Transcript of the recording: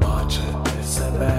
Macie sobie